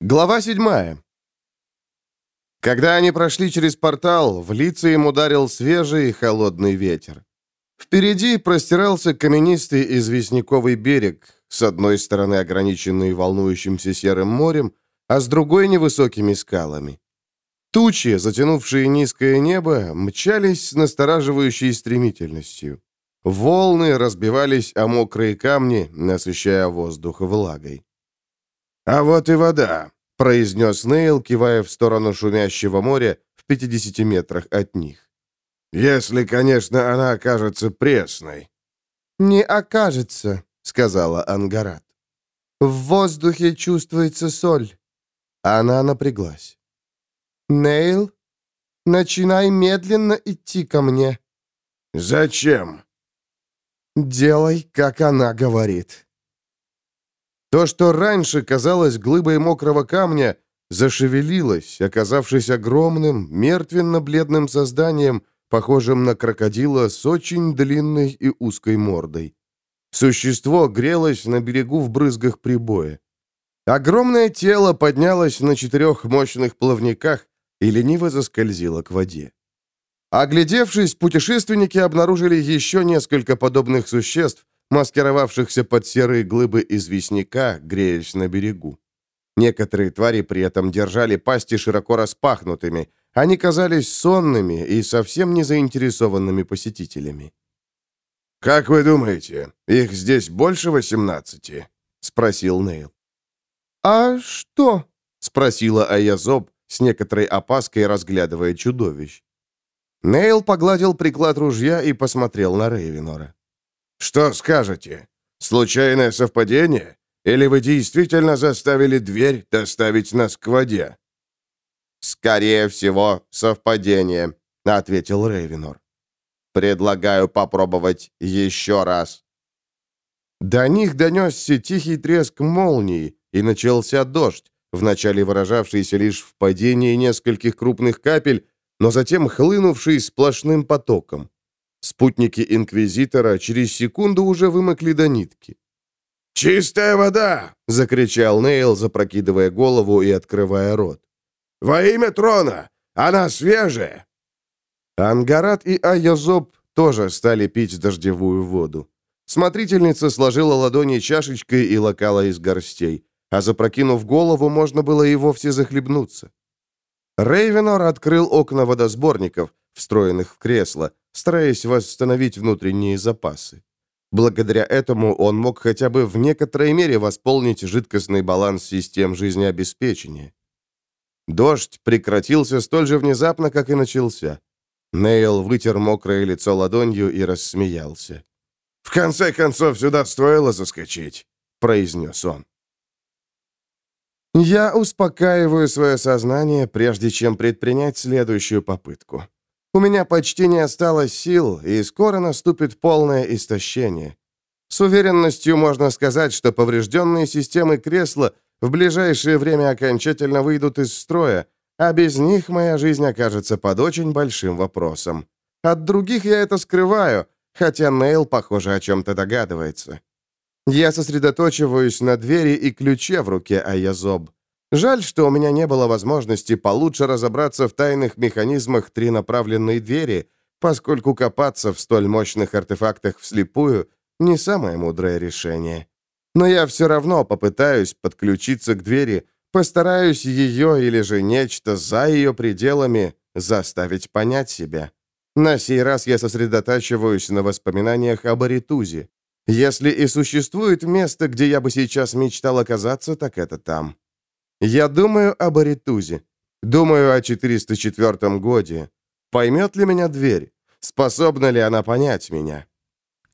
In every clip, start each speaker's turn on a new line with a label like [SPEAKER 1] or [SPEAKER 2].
[SPEAKER 1] Глава 7. Когда они прошли через портал, в лица им ударил свежий холодный ветер. Впереди простирался каменистый известняковый берег, с одной стороны ограниченный волнующимся серым морем, а с другой — невысокими скалами. Тучи, затянувшие низкое небо, мчались с настораживающей стремительностью. Волны разбивались о мокрые камни, насыщая воздух влагой.
[SPEAKER 2] «А вот и вода», —
[SPEAKER 1] произнес Нейл, кивая в сторону шумящего моря в 50 метрах от них.
[SPEAKER 2] «Если, конечно, она окажется пресной».
[SPEAKER 1] «Не окажется», — сказала Ангарат. «В воздухе чувствуется соль». Она напряглась. «Нейл, начинай медленно идти ко мне».
[SPEAKER 2] «Зачем?»
[SPEAKER 1] «Делай, как она говорит». То, что раньше казалось глыбой мокрого камня, зашевелилось, оказавшись огромным, мертвенно-бледным созданием, похожим на крокодила с очень длинной и узкой мордой. Существо грелось на берегу в брызгах прибоя. Огромное тело поднялось на четырех мощных плавниках и лениво заскользило к воде. Оглядевшись, путешественники обнаружили еще несколько подобных существ, маскировавшихся под серые глыбы известняка, греясь на берегу. Некоторые твари при этом держали пасти широко распахнутыми. Они казались сонными и совсем не заинтересованными посетителями.
[SPEAKER 2] «Как вы думаете, их здесь больше восемнадцати?» — спросил Нейл.
[SPEAKER 1] «А что?» — спросила Аязоб, с некоторой опаской разглядывая чудовищ. Нейл погладил приклад ружья и посмотрел на Рейвенора.
[SPEAKER 2] «Что скажете? Случайное совпадение? Или вы действительно заставили дверь доставить нас к воде?»
[SPEAKER 1] «Скорее всего, совпадение», — ответил Рейвенор. «Предлагаю попробовать еще раз». До них донесся тихий треск молнии, и начался дождь, вначале выражавшийся лишь в падении нескольких крупных капель, но затем хлынувший сплошным потоком. Спутники Инквизитора через секунду уже вымокли до нитки.
[SPEAKER 2] «Чистая вода!» — закричал Нейл, запрокидывая голову и открывая рот. «Во имя трона! Она свежая!»
[SPEAKER 1] Ангарат и Айозоб тоже стали пить дождевую воду. Смотрительница сложила ладони чашечкой и локала из горстей, а запрокинув голову, можно было и вовсе захлебнуться. Рейвенор открыл окна водосборников, встроенных в кресло, стараясь восстановить внутренние запасы. Благодаря этому он мог хотя бы в некоторой мере восполнить жидкостный баланс систем жизнеобеспечения. Дождь прекратился столь же внезапно, как и начался. Нейл вытер мокрое лицо ладонью и рассмеялся.
[SPEAKER 2] «В конце концов, сюда стоило заскочить», — произнес он.
[SPEAKER 1] Я успокаиваю свое сознание, прежде чем предпринять следующую попытку. У меня почти не осталось сил, и скоро наступит полное истощение. С уверенностью можно сказать, что поврежденные системы кресла в ближайшее время окончательно выйдут из строя, а без них моя жизнь окажется под очень большим вопросом. От других я это скрываю, хотя Нейл, похоже, о чем-то догадывается. Я сосредоточиваюсь на двери и ключе в руке Аязоб. Жаль, что у меня не было возможности получше разобраться в тайных механизмах тринаправленной двери, поскольку копаться в столь мощных артефактах вслепую — не самое мудрое решение. Но я все равно попытаюсь подключиться к двери, постараюсь ее или же нечто за ее пределами заставить понять себя. На сей раз я сосредотачиваюсь на воспоминаниях об Аритузе. Если и существует место, где я бы сейчас мечтал оказаться, так это там. Я думаю об Аритузе. Думаю о 404 годе. Поймет ли меня дверь? Способна ли она понять меня?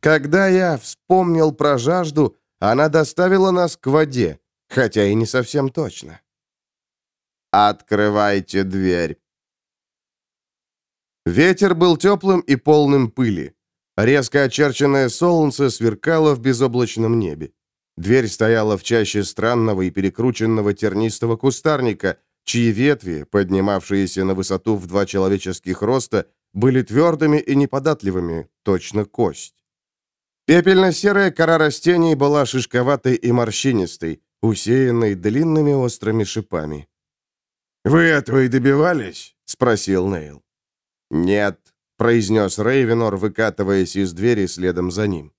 [SPEAKER 1] Когда я вспомнил про жажду, она доставила нас к воде, хотя и не совсем точно. «Открывайте дверь». Ветер был теплым и полным пыли. Резко очерченное солнце сверкало в безоблачном небе. Дверь стояла в чаще странного и перекрученного тернистого кустарника, чьи ветви, поднимавшиеся на высоту в два человеческих роста, были твердыми и неподатливыми, точно кость. Пепельно-серая кора растений была шишковатой и морщинистой, усеянной длинными острыми шипами.
[SPEAKER 2] «Вы этого и добивались?»
[SPEAKER 1] — спросил Нейл. «Нет», — произнес Рейвенор, выкатываясь из двери следом за ним.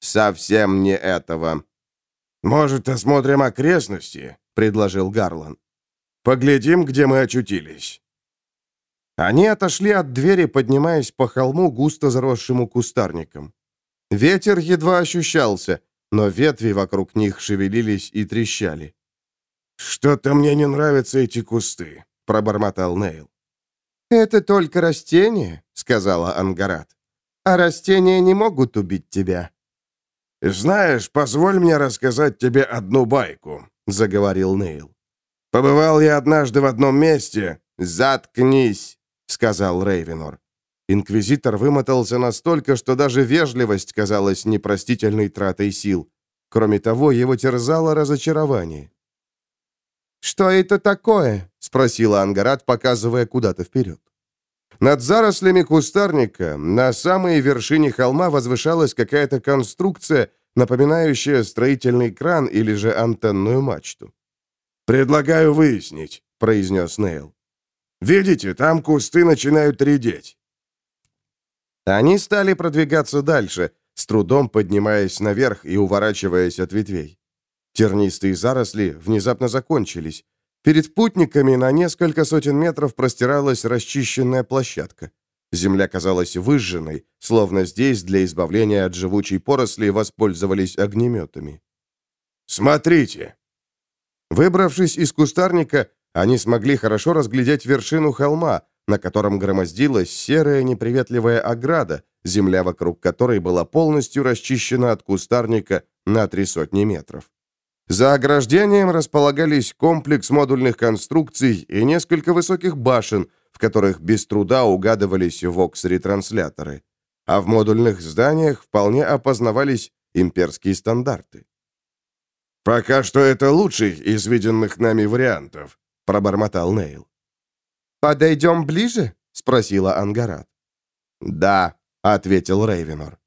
[SPEAKER 1] «Совсем не этого».
[SPEAKER 2] «Может, осмотрим окрестности?» — предложил Гарлан. «Поглядим, где мы очутились».
[SPEAKER 1] Они отошли от двери, поднимаясь по холму, густо заросшему кустарником. Ветер едва ощущался, но ветви вокруг них шевелились и трещали.
[SPEAKER 2] «Что-то мне не нравятся эти кусты», — пробормотал Нейл.
[SPEAKER 1] «Это только растения», — сказала Ангарат. «А растения не могут убить тебя».
[SPEAKER 2] «Знаешь, позволь мне рассказать тебе одну байку», — заговорил Нейл. «Побывал я однажды в одном месте».
[SPEAKER 1] «Заткнись», — сказал Рейвенор. Инквизитор вымотался настолько, что даже вежливость казалась непростительной тратой сил. Кроме того, его терзало разочарование. «Что это такое?» — спросила Ангарат, показывая куда-то вперед. Над зарослями кустарника на самой вершине холма возвышалась какая-то конструкция, напоминающая строительный кран или же антенную мачту.
[SPEAKER 2] «Предлагаю выяснить», — произнес Нейл. «Видите, там кусты начинают редеть».
[SPEAKER 1] Они стали продвигаться дальше, с трудом поднимаясь наверх и уворачиваясь от ветвей. Тернистые заросли внезапно закончились. Перед путниками на несколько сотен метров простиралась расчищенная площадка. Земля казалась выжженной, словно здесь для избавления от живучей поросли воспользовались огнеметами.
[SPEAKER 2] «Смотрите!»
[SPEAKER 1] Выбравшись из кустарника, они смогли хорошо разглядеть вершину холма, на котором громоздилась серая неприветливая ограда, земля вокруг которой была полностью расчищена от кустарника на три сотни метров. За ограждением располагались комплекс модульных конструкций и несколько высоких башен, в которых без труда угадывались вокс-ретрансляторы. А в модульных зданиях вполне опознавались имперские стандарты.
[SPEAKER 2] «Пока что это лучший из виденных нами вариантов», — пробормотал Нейл.
[SPEAKER 1] «Подойдем ближе?» — спросила Ангарат. «Да», — ответил Рейвенор.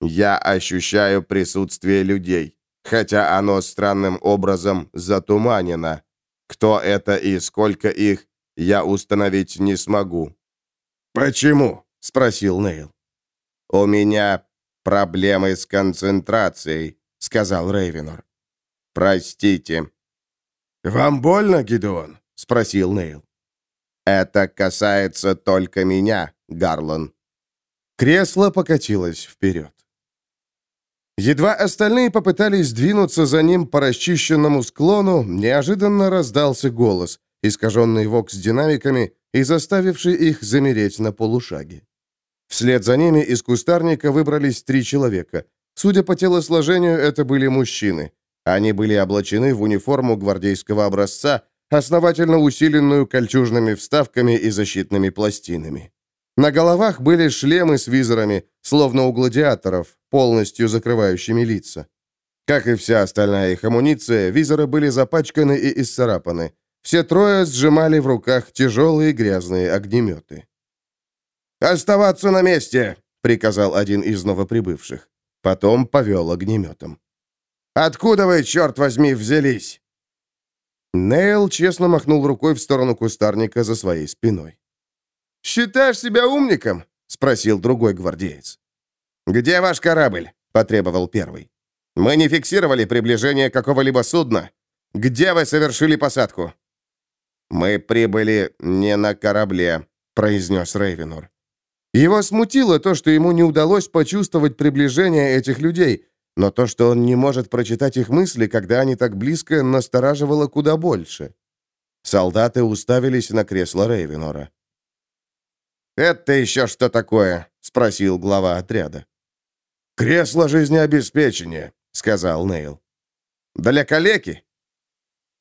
[SPEAKER 1] «Я ощущаю присутствие людей хотя оно странным образом затуманено. Кто это и сколько их, я установить не смогу».
[SPEAKER 2] «Почему?» — спросил Нейл.
[SPEAKER 1] «У меня проблемы с концентрацией», — сказал Рейвенор. «Простите».
[SPEAKER 2] «Вам больно, Гидеон?» — спросил Нейл.
[SPEAKER 1] «Это касается только меня, Гарлан». Кресло покатилось вперед. Едва остальные попытались двинуться за ним по расчищенному склону, неожиданно раздался голос, искаженный вокс-динамиками и заставивший их замереть на полушаге. Вслед за ними из кустарника выбрались три человека. Судя по телосложению, это были мужчины. Они были облачены в униформу гвардейского образца, основательно усиленную кольчужными вставками и защитными пластинами. На головах были шлемы с визорами, словно у гладиаторов, полностью закрывающими лица. Как и вся остальная их амуниция, визоры были запачканы и исцарапаны. Все трое сжимали в руках тяжелые грязные огнеметы.
[SPEAKER 2] «Оставаться на месте!» — приказал один из новоприбывших.
[SPEAKER 1] Потом повел огнеметом.
[SPEAKER 2] «Откуда вы, черт возьми, взялись?»
[SPEAKER 1] Нейл честно махнул рукой в сторону кустарника за своей спиной.
[SPEAKER 2] «Считаешь себя умником?» — спросил другой гвардеец.
[SPEAKER 1] «Где ваш корабль?» — потребовал первый. «Мы не фиксировали приближение какого-либо судна. Где вы совершили посадку?» «Мы прибыли не на корабле», — произнес Рейвенор. Его смутило то, что ему не удалось почувствовать приближение этих людей, но то, что он не может прочитать их мысли, когда они так близко, настораживало куда больше. Солдаты уставились на кресло Рейвенора. «Это еще что такое?» — спросил глава отряда.
[SPEAKER 2] «Кресло жизнеобеспечения», — сказал Нейл.
[SPEAKER 1] «Для калеки?»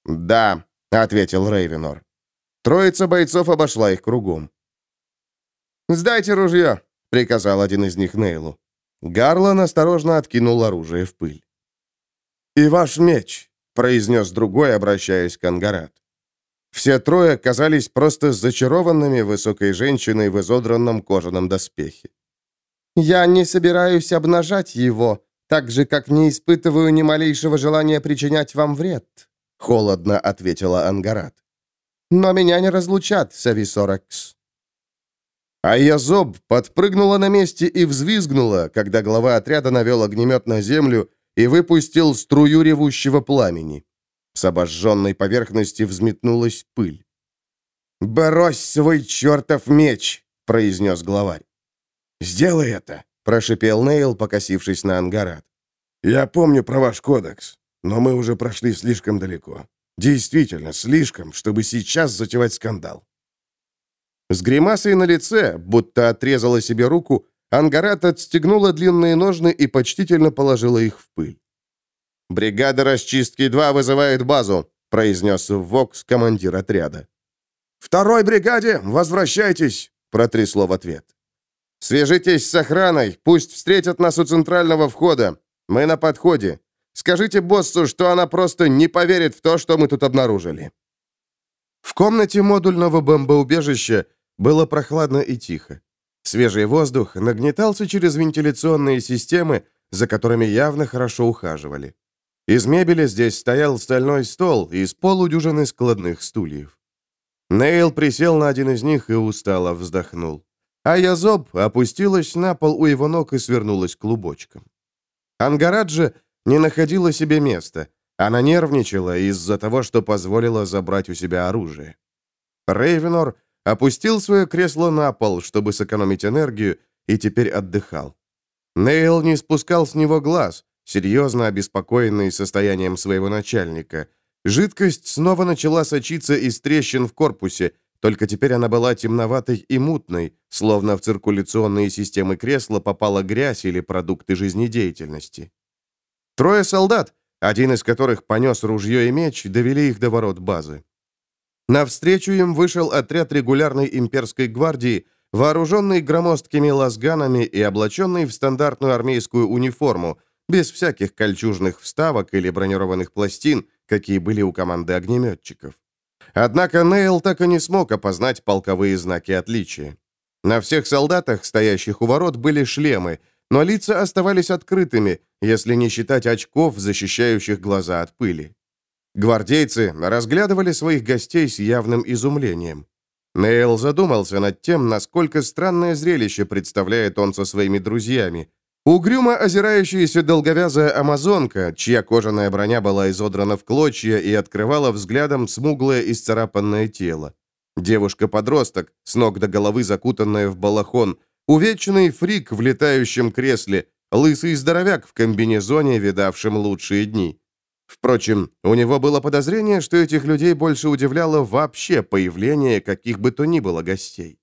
[SPEAKER 1] «Да», — ответил Рейвенор. Троица бойцов обошла их кругом. «Сдайте ружье», — приказал один из них Нейлу. Гарлан осторожно откинул оружие в пыль.
[SPEAKER 2] «И ваш меч», — произнес другой, обращаясь к Ангарат.
[SPEAKER 1] Все трое казались просто зачарованными высокой женщиной в изодранном кожаном доспехе. «Я не собираюсь обнажать его», так же, как не испытываю ни малейшего желания причинять вам вред», — холодно ответила Ангарат. «Но меня не разлучат, Сависорекс». А Язоб подпрыгнула на месте и взвизгнула, когда глава отряда навел огнемет на землю и выпустил струю ревущего пламени. С обожженной поверхности взметнулась пыль. «Брось свой чертов меч!» — произнес главарь.
[SPEAKER 2] «Сделай это!»
[SPEAKER 1] — прошипел Нейл, покосившись на Ангарат.
[SPEAKER 2] «Я помню про ваш кодекс, но мы уже прошли слишком далеко. Действительно, слишком, чтобы сейчас затевать скандал».
[SPEAKER 1] С гримасой на лице, будто отрезала себе руку, Ангарат отстегнула длинные ножны и почтительно положила их в пыль. «Бригада расчистки-2 вызывает базу», — произнес в Вокс командир отряда.
[SPEAKER 2] «Второй бригаде, возвращайтесь!» — протрясло в ответ.
[SPEAKER 1] «Свяжитесь с охраной, пусть встретят нас у центрального входа. Мы на подходе. Скажите боссу, что она просто не поверит в то, что мы тут обнаружили». В комнате модульного бомбоубежища было прохладно и тихо. Свежий воздух нагнетался через вентиляционные системы, за которыми явно хорошо ухаживали. Из мебели здесь стоял стальной стол из полудюжины складных стульев. Нейл присел на один из них и устало вздохнул. А Язоб опустилась на пол у его ног и свернулась клубочком. Ангараджа не находила себе места. Она нервничала из-за того, что позволила забрать у себя оружие. Рейвенор опустил свое кресло на пол, чтобы сэкономить энергию, и теперь отдыхал. Нейл не спускал с него глаз, серьезно обеспокоенный состоянием своего начальника. Жидкость снова начала сочиться из трещин в корпусе, только теперь она была темноватой и мутной, словно в циркуляционные системы кресла попала грязь или продукты жизнедеятельности. Трое солдат, один из которых понес ружье и меч, довели их до ворот базы. Навстречу им вышел отряд регулярной имперской гвардии, вооруженный громоздкими лазганами и облаченный в стандартную армейскую униформу, без всяких кольчужных вставок или бронированных пластин, какие были у команды огнеметчиков. Однако Нейл так и не смог опознать полковые знаки отличия. На всех солдатах, стоящих у ворот, были шлемы, но лица оставались открытыми, если не считать очков, защищающих глаза от пыли. Гвардейцы разглядывали своих гостей с явным изумлением. Нейл задумался над тем, насколько странное зрелище представляет он со своими друзьями. Угрюмо озирающаяся долговязая амазонка, чья кожаная броня была изодрана в клочья и открывала взглядом смуглое исцарапанное тело. Девушка-подросток, с ног до головы закутанная в балахон, увечный фрик в летающем кресле, лысый здоровяк в комбинезоне, видавшем лучшие дни. Впрочем, у него было подозрение, что этих людей больше удивляло вообще появление каких бы то ни было гостей.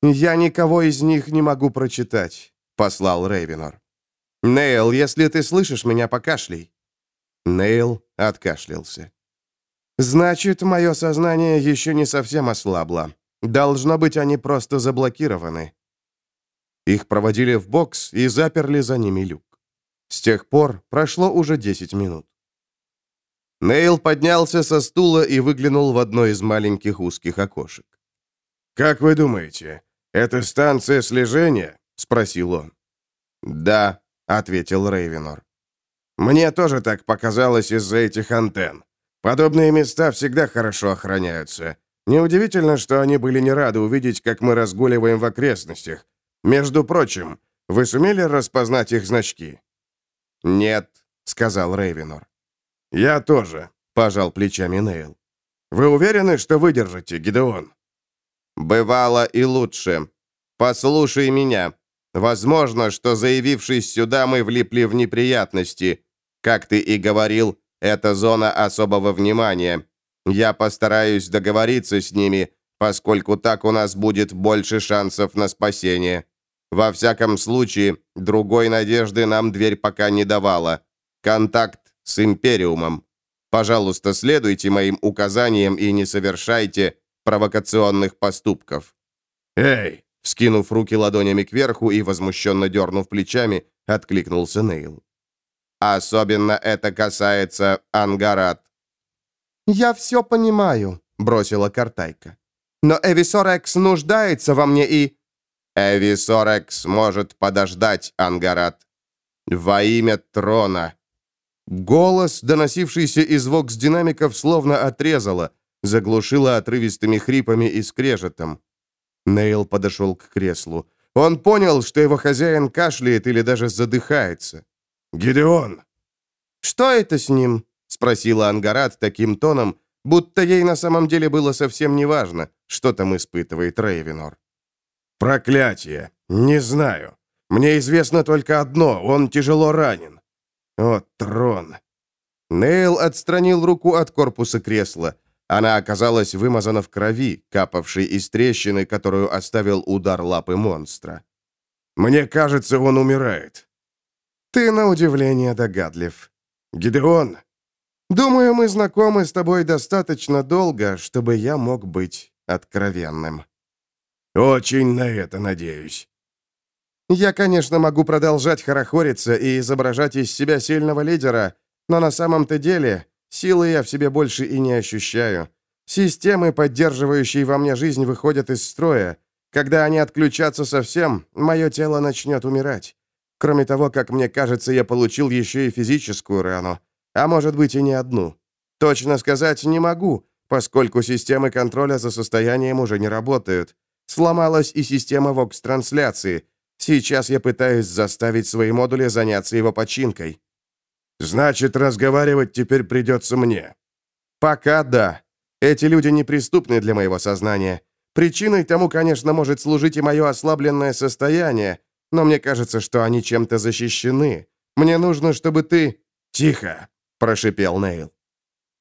[SPEAKER 1] «Я никого из них не могу прочитать», — послал Рейвенор. «Нейл, если ты слышишь меня, покашляй». Нейл откашлялся. «Значит, мое сознание еще не совсем ослабло. Должно быть, они просто заблокированы». Их проводили в бокс и заперли за ними люк. С тех пор прошло уже 10 минут. Нейл поднялся со стула и выглянул в одно из маленьких узких окошек.
[SPEAKER 2] «Как вы думаете, это станция слежения?» — спросил он.
[SPEAKER 1] «Да», — ответил Рейвенор.
[SPEAKER 2] «Мне тоже так показалось из-за этих антенн. Подобные места всегда хорошо охраняются. Неудивительно, что они были не рады увидеть, как мы разгуливаем в окрестностях. Между прочим, вы сумели распознать их значки?»
[SPEAKER 1] «Нет», — сказал Рейвенор.
[SPEAKER 2] «Я тоже», — пожал плечами Нейл. «Вы уверены, что выдержите, Гидеон?»
[SPEAKER 1] «Бывало и лучше. Послушай меня. Возможно, что, заявившись сюда, мы влипли в неприятности. Как ты и говорил, это зона особого внимания. Я постараюсь договориться с ними, поскольку так у нас будет больше шансов на спасение. Во всяком случае, другой надежды нам дверь пока не давала. Контакт с Империумом. Пожалуйста, следуйте моим указаниям и не совершайте провокационных поступков».
[SPEAKER 2] «Эй!»
[SPEAKER 1] Скинув руки ладонями кверху и возмущенно дернув плечами, откликнулся Нейл. «Особенно это касается Ангарат». «Я все понимаю», — бросила Картайка. «Но Эвисорекс нуждается во мне и...» «Эвисорекс может подождать, Ангарат. Во имя трона!» Голос, доносившийся из вокс-динамиков, словно отрезало, заглушило отрывистыми хрипами и скрежетом. Нейл подошел к креслу. Он понял, что его хозяин кашляет или даже задыхается.
[SPEAKER 2] «Гидеон!»
[SPEAKER 1] «Что это с ним?» — спросила Ангарат таким тоном, будто ей на самом деле было совсем неважно, что там испытывает Рейвенор.
[SPEAKER 2] «Проклятие! Не знаю. Мне известно только одно — он тяжело ранен. О, трон!»
[SPEAKER 1] Нейл отстранил руку от корпуса кресла. Она оказалась вымазана в крови, капавшей из трещины, которую оставил удар лапы монстра.
[SPEAKER 2] «Мне кажется, он умирает».
[SPEAKER 1] «Ты, на удивление, догадлив».
[SPEAKER 2] «Гидеон!»
[SPEAKER 1] «Думаю, мы знакомы с тобой достаточно долго, чтобы я мог быть откровенным».
[SPEAKER 2] «Очень на это надеюсь».
[SPEAKER 1] «Я, конечно, могу продолжать хорохориться и изображать из себя сильного лидера, но на самом-то деле Силы я в себе больше и не ощущаю. Системы, поддерживающие во мне жизнь, выходят из строя. Когда они отключатся совсем, мое тело начнет умирать. Кроме того, как мне кажется, я получил еще и физическую рану. А может быть и не одну. Точно сказать не могу, поскольку системы контроля за состоянием уже не работают. Сломалась и система вокс-трансляции. Сейчас я пытаюсь заставить свои модули заняться его починкой.
[SPEAKER 2] Значит, разговаривать теперь придется мне.
[SPEAKER 1] Пока да. Эти люди неприступны для моего сознания. Причиной тому, конечно, может служить и мое ослабленное состояние, но мне кажется, что они чем-то защищены. Мне нужно, чтобы ты...»
[SPEAKER 2] «Тихо!» – прошипел Нейл.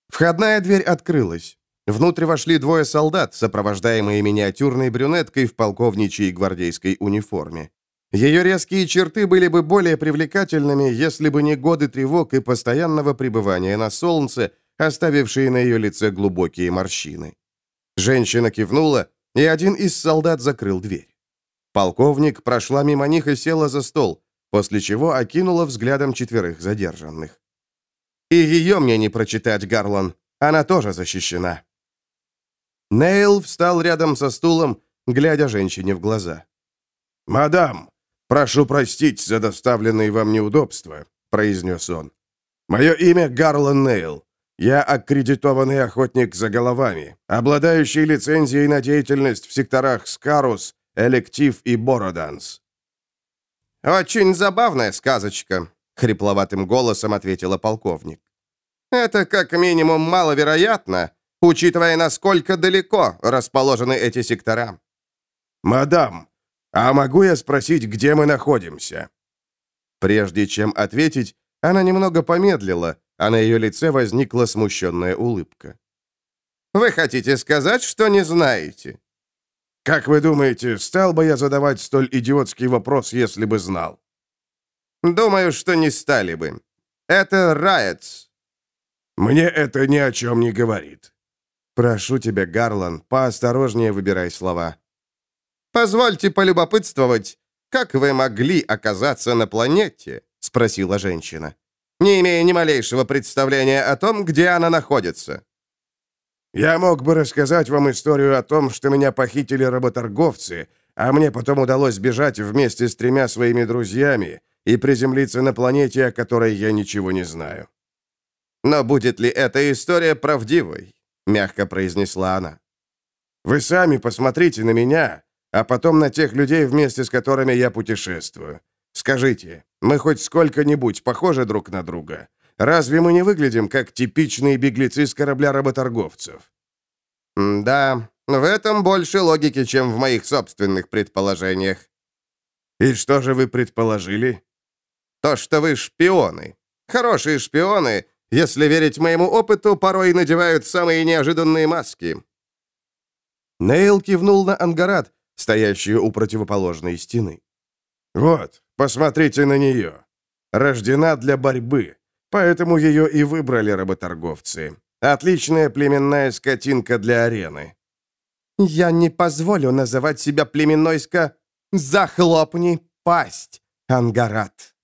[SPEAKER 1] Входная дверь открылась. Внутрь вошли двое солдат, сопровождаемые миниатюрной брюнеткой в полковничьей гвардейской униформе. Ее резкие черты были бы более привлекательными, если бы не годы тревог и постоянного пребывания на солнце, оставившие на ее лице глубокие морщины. Женщина кивнула, и один из солдат закрыл дверь. Полковник прошла мимо них и села за стол, после чего окинула взглядом четверых задержанных. «И ее мне не прочитать, Гарлан. Она тоже защищена». Нейл встал рядом со стулом, глядя женщине в глаза.
[SPEAKER 2] «Мадам, «Прошу простить за доставленные вам неудобства», — произнес он. «Мое имя Гарлан Нейл. Я аккредитованный охотник за головами, обладающий лицензией на деятельность в секторах Скарус, Электив и Бороданс».
[SPEAKER 1] «Очень забавная сказочка», — хрипловатым голосом ответила полковник. «Это как минимум маловероятно, учитывая, насколько далеко расположены эти сектора».
[SPEAKER 2] «Мадам, «А могу я спросить, где мы находимся?»
[SPEAKER 1] Прежде чем ответить, она немного помедлила, а на ее лице возникла смущенная улыбка. «Вы хотите сказать, что не знаете?»
[SPEAKER 2] «Как вы думаете, стал бы я задавать столь идиотский вопрос, если бы знал?»
[SPEAKER 1] «Думаю, что не стали бы. Это Райетс».
[SPEAKER 2] «Мне это ни о чем не говорит».
[SPEAKER 1] «Прошу тебя, Гарлан, поосторожнее выбирай слова. «Позвольте полюбопытствовать, как вы могли оказаться на планете?» — спросила женщина, не имея ни малейшего представления о том, где она находится.
[SPEAKER 2] «Я мог бы рассказать вам историю о том, что меня похитили работорговцы, а мне потом удалось бежать вместе с тремя своими друзьями и приземлиться на планете, о которой я ничего не знаю».
[SPEAKER 1] «Но будет ли эта история правдивой?» — мягко произнесла она.
[SPEAKER 2] «Вы сами посмотрите на меня а потом на тех людей, вместе с которыми я путешествую. Скажите, мы хоть сколько-нибудь похожи друг на друга? Разве мы не выглядим как типичные беглецы с корабля работорговцев?»
[SPEAKER 1] «Да, в этом больше логики, чем в моих собственных предположениях».
[SPEAKER 2] «И что же вы предположили?»
[SPEAKER 1] «То, что вы шпионы. Хорошие шпионы, если верить моему опыту, порой надевают самые неожиданные маски». Нейл кивнул на Ангарат, стоящую у противоположной стены.
[SPEAKER 2] «Вот, посмотрите на нее. Рождена для борьбы, поэтому ее и выбрали работорговцы. Отличная племенная скотинка для арены».
[SPEAKER 1] «Я не позволю называть себя племенной ска... Захлопни пасть, Ангарат!»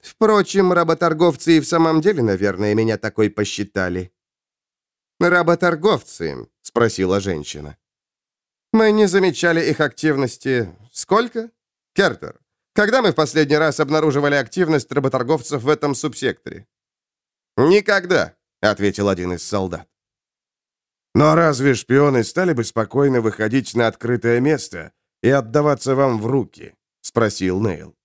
[SPEAKER 1] Впрочем, работорговцы и в самом деле, наверное, меня такой посчитали. «Работорговцы?» — спросила женщина. Мы не замечали их активности. Сколько? Кертер, Когда мы в последний раз обнаруживали активность работорговцев в этом субсекторе?» «Никогда», — ответил один из солдат.
[SPEAKER 2] «Но разве шпионы стали бы спокойно выходить на открытое место и отдаваться вам в руки?» — спросил Нейл.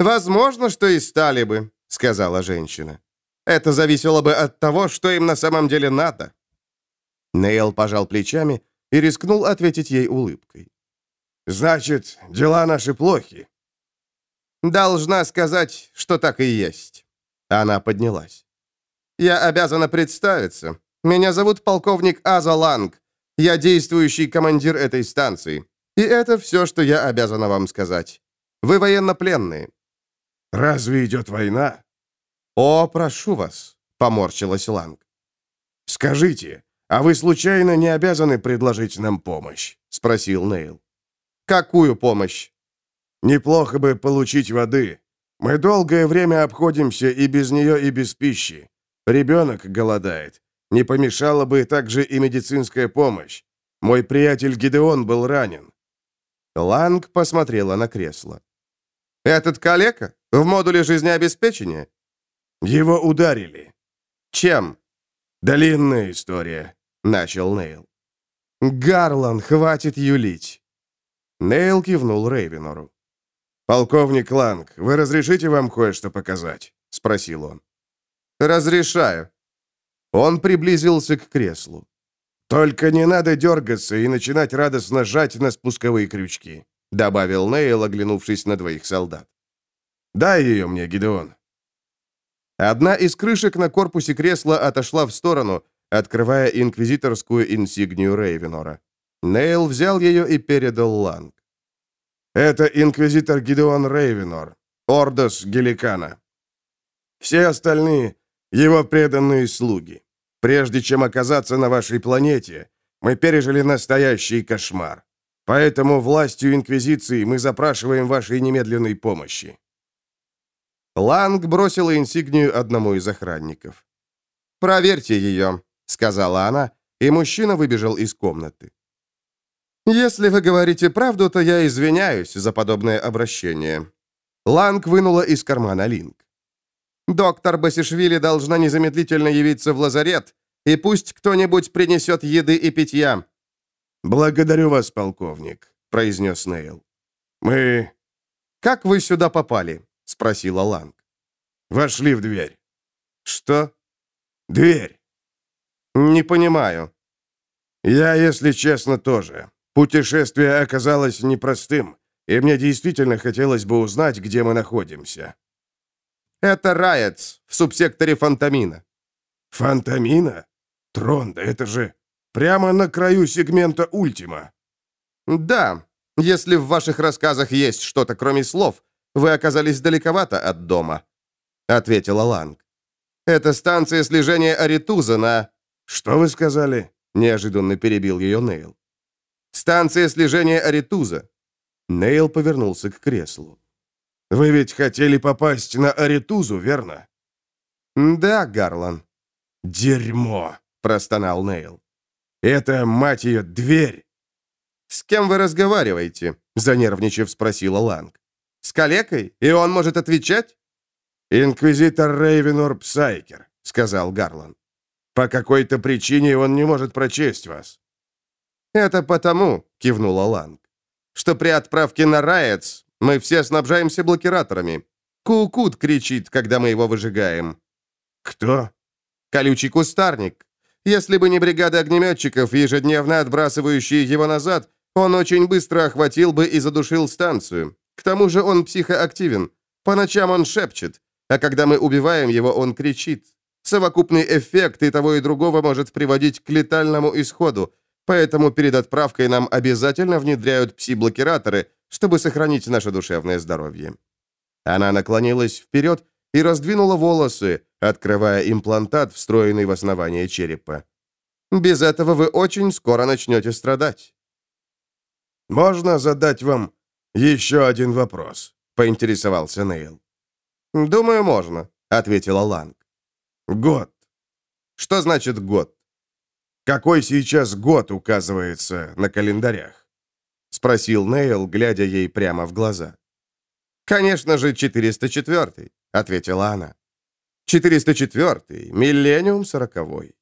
[SPEAKER 1] «Возможно, что и стали бы», — сказала женщина. «Это зависело бы от того, что им на самом деле надо». Нейл пожал плечами и рискнул ответить ей улыбкой.
[SPEAKER 2] «Значит, дела наши плохи».
[SPEAKER 1] «Должна сказать, что так и есть». Она поднялась. «Я обязана представиться. Меня зовут полковник Аза Ланг. Я действующий командир этой станции. И это все, что я обязана вам сказать. Вы военнопленные».
[SPEAKER 2] «Разве идет война?»
[SPEAKER 1] «О, прошу вас», — поморщилась Ланг.
[SPEAKER 2] «Скажите, а вы случайно не обязаны предложить нам помощь?» — спросил Нейл.
[SPEAKER 1] «Какую помощь?»
[SPEAKER 2] «Неплохо бы получить воды. Мы долгое время обходимся и без нее, и без пищи. Ребенок голодает. Не помешала бы также и медицинская помощь. Мой приятель Гидеон был ранен».
[SPEAKER 1] Ланг посмотрела на кресло. «Этот калека? В модуле жизнеобеспечения?»
[SPEAKER 2] «Его ударили».
[SPEAKER 1] «Чем?»
[SPEAKER 2] «Длинная история», — начал Нейл.
[SPEAKER 1] «Гарлан, хватит юлить!» Нейл кивнул Рейвенору.
[SPEAKER 2] «Полковник Ланг, вы разрешите вам кое-что показать?» — спросил он.
[SPEAKER 1] «Разрешаю». Он приблизился к креслу.
[SPEAKER 2] «Только не надо дергаться и начинать радостно жать на спусковые крючки», — добавил Нейл, оглянувшись на двоих солдат. «Дай ее мне, Гидеон».
[SPEAKER 1] Одна из крышек на корпусе кресла отошла в сторону, открывая инквизиторскую инсигнию Рейвенора. Нейл взял ее и передал Ланг.
[SPEAKER 2] «Это инквизитор Гидеон Рейвенор, Ордос Геликана. Все остальные — его преданные слуги. Прежде чем оказаться на вашей планете, мы пережили настоящий кошмар. Поэтому властью Инквизиции мы запрашиваем вашей немедленной помощи».
[SPEAKER 1] Ланг бросила инсигнию одному из охранников. «Проверьте ее», — сказала она, и мужчина выбежал из комнаты. «Если вы говорите правду, то я извиняюсь за подобное обращение». Ланг вынула из кармана линк. «Доктор Басишвили должна незамедлительно явиться в лазарет, и пусть кто-нибудь принесет еды и питья».
[SPEAKER 2] «Благодарю вас, полковник», — произнес Нейл. «Мы...»
[SPEAKER 1] «Как вы сюда попали?» — спросила Ланг.
[SPEAKER 2] «Вошли в дверь».
[SPEAKER 1] «Что?»
[SPEAKER 2] «Дверь».
[SPEAKER 1] «Не понимаю».
[SPEAKER 2] «Я, если честно, тоже. Путешествие оказалось непростым, и мне действительно хотелось бы узнать, где мы находимся».
[SPEAKER 1] «Это Райец, в субсекторе Фантамина».
[SPEAKER 2] «Фантамина? Тронда, это же прямо на краю сегмента Ультима».
[SPEAKER 1] «Да, если в ваших рассказах есть что-то, кроме слов, вы оказались далековато от дома», — ответила Ланг. «Это станция слежения Аритуза на...»
[SPEAKER 2] «Что вы сказали?»
[SPEAKER 1] — неожиданно перебил ее Нейл. «Станция слежения Аритуза». Нейл повернулся к креслу.
[SPEAKER 2] «Вы ведь хотели попасть на Аритузу, верно?»
[SPEAKER 1] «Да, Гарлан».
[SPEAKER 2] «Дерьмо!» — простонал Нейл. «Это, мать ее, дверь!»
[SPEAKER 1] «С кем вы разговариваете?» — занервничав спросила Ланг. «С калекой? И он может отвечать?»
[SPEAKER 2] «Инквизитор Рейвенор Псайкер», — сказал Гарлан. «По какой-то причине он не может прочесть вас».
[SPEAKER 1] «Это потому», — кивнула Ланг, «что при отправке на Раец мы все снабжаемся блокираторами. Кукут кричит, когда мы его выжигаем».
[SPEAKER 2] «Кто?»
[SPEAKER 1] «Колючий кустарник. Если бы не бригада огнеметчиков, ежедневно отбрасывающие его назад, он очень быстро охватил бы и задушил станцию. К тому же он психоактивен. По ночам он шепчет, а когда мы убиваем его, он кричит. Совокупный эффект и того, и другого может приводить к летальному исходу, поэтому перед отправкой нам обязательно внедряют пси-блокираторы, чтобы сохранить наше душевное здоровье». Она наклонилась вперед и раздвинула волосы, открывая имплантат, встроенный в основание черепа. «Без этого вы очень скоро начнете страдать».
[SPEAKER 2] «Можно задать вам еще один вопрос?» — поинтересовался Нейл.
[SPEAKER 1] «Думаю, можно», — ответила Ланг.
[SPEAKER 2] «Год».
[SPEAKER 1] «Что значит год?»
[SPEAKER 2] «Какой сейчас год указывается на календарях?» — спросил Нейл, глядя ей прямо в глаза.
[SPEAKER 1] «Конечно же, 404-й», — ответила она. «404-й, миллениум сороковой».